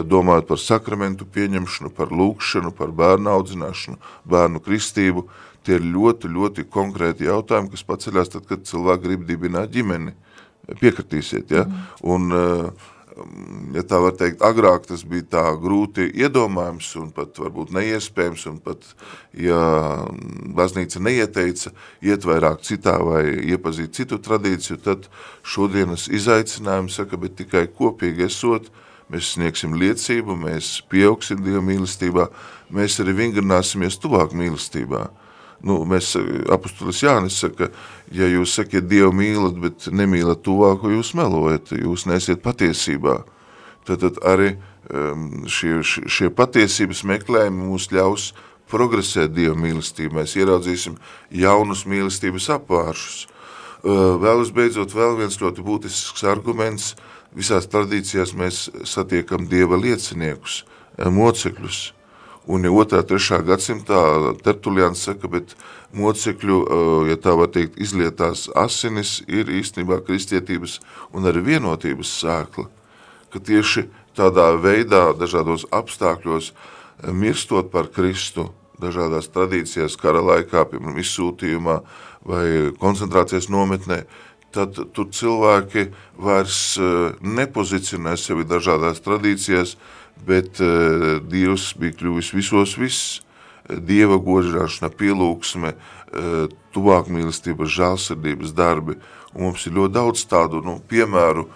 domājot par sakramentu pieņemšanu, par lūkšanu, par bērnu audzināšanu, bērnu kristību, tie ir ļoti, ļoti konkrēti jautājumi, kas paceļās tad, kad cilvēki grib dibināt ģimeni. Piekritīsiet, ja? Mm. Un, ja tā var teikt, agrāk tas bija tā grūti iedomājums un pat varbūt neiespējams, un pat, ja baznīca neieteica iet vairāk citā vai iepazīt citu tradīciju, tad šodienas izaicinājumi saka, bet tikai kopīgi esot, mēs sniegsim liecību, mēs pieaugsim Dieva mīlestībā, mēs arī vingrināsimies tuvāk mīlestībā. Nu, mēs, apustulis Jānis saka, ja jūs sakiet Dievu mīlat, bet nemīlat tuvāko, jūs melojat, jūs nesiet patiesībā. Tad, tad arī um, šie, šie patiesības meklējumi mūs ļaus progresēt Dieva mīlestību. Mēs ieraudzīsim jaunus mīlestības apvāršus. Uh, vēl uzbeidzot, vēl viens ļoti būtisks arguments. Visās tradīcijās mēs satiekam Dieva lieciniekus, mocekļus. Un ja otrā, trešā gadsimtā Tertulians saka, bet mocekļu, ja tā var teikt, izlietās asinis ir īstenībā kristietības un arī vienotības sēkla, ka tieši tādā veidā, dažādos apstākļos, mirstot par Kristu, dažādās tradīcijās, kara laikā, piemēram, izsūtījumā vai koncentrācijas nometnē, tad tur cilvēki vairs nepozicionē sevi dažādās tradīcijās, bet uh, Dievs bija kļuvis visos viss, Dieva godināšana, pielūksme, uh, tuvāk mīlestība, žālsirdības darbi, un mums ir ļoti daudz tādu nu, piemēru,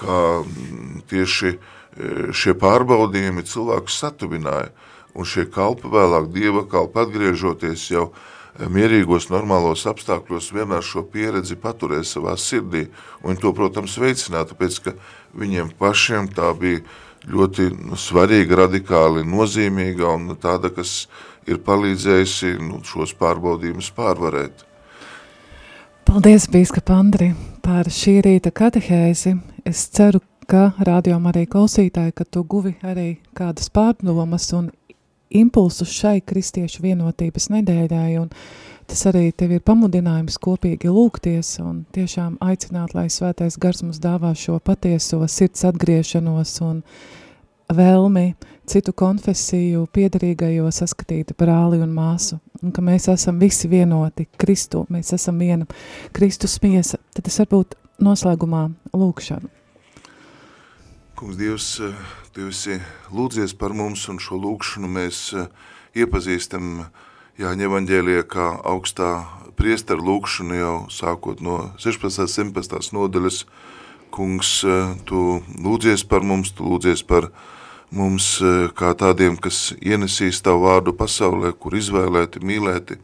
kā mm, tieši uh, šie pārbaudījumi cilvēkus satuvināja, un šie kalpi vēlāk, Dieva kalpi atgriežoties jau mierīgos, normālos apstākļos vienmēr šo pieredzi paturēja savā sirdī, un to, protams, veicināja, tāpēc, ka viņiem pašiem tā bija ļoti nu, svarīga, radikāli nozīmīga un tāda, kas ir palīdzējusi nu, šos pārbaudījumus pārvarēt. Paldies, Bīskap Andri, par šī rīta katehēzi. Es ceru, ka rādījumā arī klausītāji, ka tu guvi arī kādas pārdomas un impulsus šai kristiešu vienotības nedēļai un tas arī tev ir pamudinājums kopīgi lūgties un tiešām aicināt, lai svētais gars mums dāvā šo patieso sirds atgriešanos un vēlmi citu konfesiju piedarīgajo saskatīt brāli un māsu, un ka mēs esam visi vienoti Kristu, mēs esam viena Kristus miesa, tad tas varbūt noslēgumā lūkšanu. Kungs Dievs, Tu esi lūdzies par mums un šo lūkšanu mēs iepazīstam Jāņa evaņģēlijā kā augstā priesteru lūkšanu jau sākot no 16. 17. nodaļas. Kungs, tu lūdzies par mums, tu lūdzies par mums kā tādiem, kas ienesīs tavu vārdu pasaulē, kur izvēlēti, mīlēti.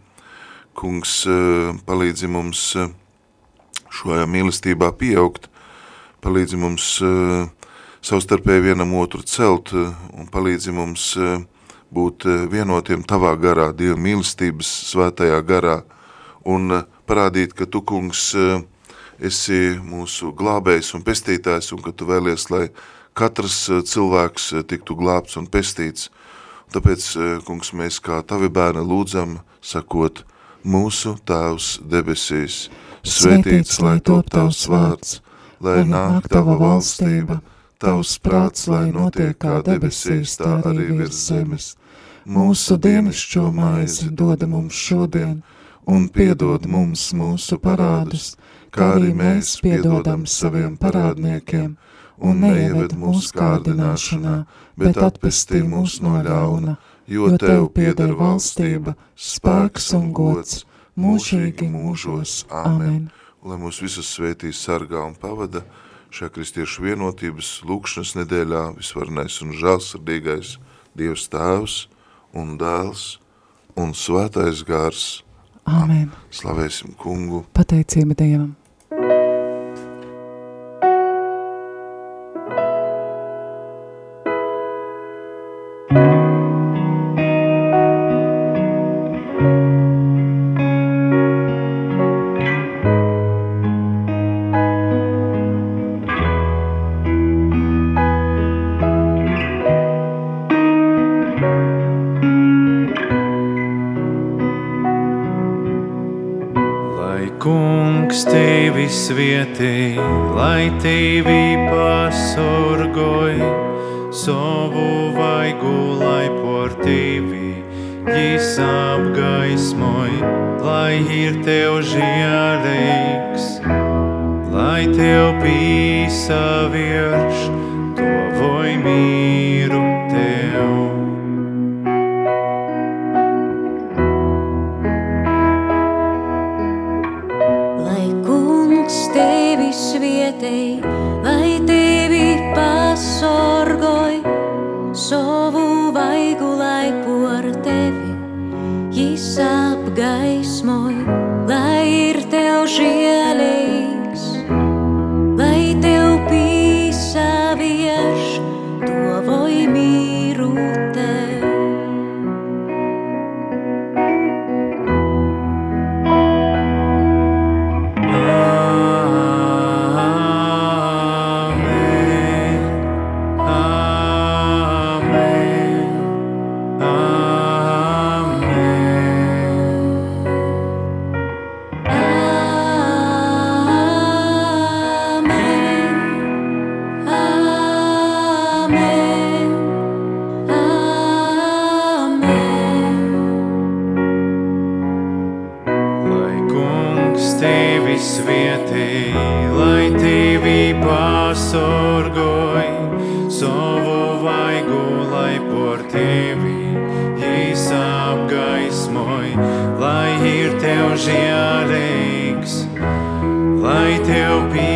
Kungs, palīdzi mums šajā mīlestībā pieaugt, palīdzi mums savstarpēji vienam otru celt un palīdzi mums būt eh, vienotiem tavā garā, Dieva mīlestības svētajā garā un eh, parādīt, ka tu, kungs, eh, esi mūsu glābējs un pestītājs un ka tu vēlies, lai katrs cilvēks tiktu glābts un pestīts. Tāpēc, kungs, mēs kā tavi bērni lūdzam, sakot, mūsu tēvs debesīs, svētīts, lai top tavs vārds, lai nāk tava valstība, tavs prāts, lai notiek kā debesīs, tā arī virs zemes. Mūsu dienascho maizi dod mums šodien, un piedod mums mūsu parādus, kā arī mēs piedodam saviem parādniekiem, un neieved mūsu kārdināšanā, bet atpestī mūs no ļauna, jo Tev pieder valstība, spēks un gods, mūžīgi mūžos. Āmen. Lai mūs visus svētīs sargā un pavada, šajā kristiešu vienotības lūkšanas nedēļā visvarnais un žālsirdīgais Dievs Tēvs un Dēls un Svētais Gārs. Amen. Slavēsim kungu. Pateicība Dievam. Svietī, lai tevi pasorgoj, savu vaigu, lai por tevi jis apgaismoj, lai ir tev žēlīgs, lai tev pīsa virš, to voi vaigu, lai por tevi jis apgaismoj, lai ir tev žēlīgs, lai tev pīsa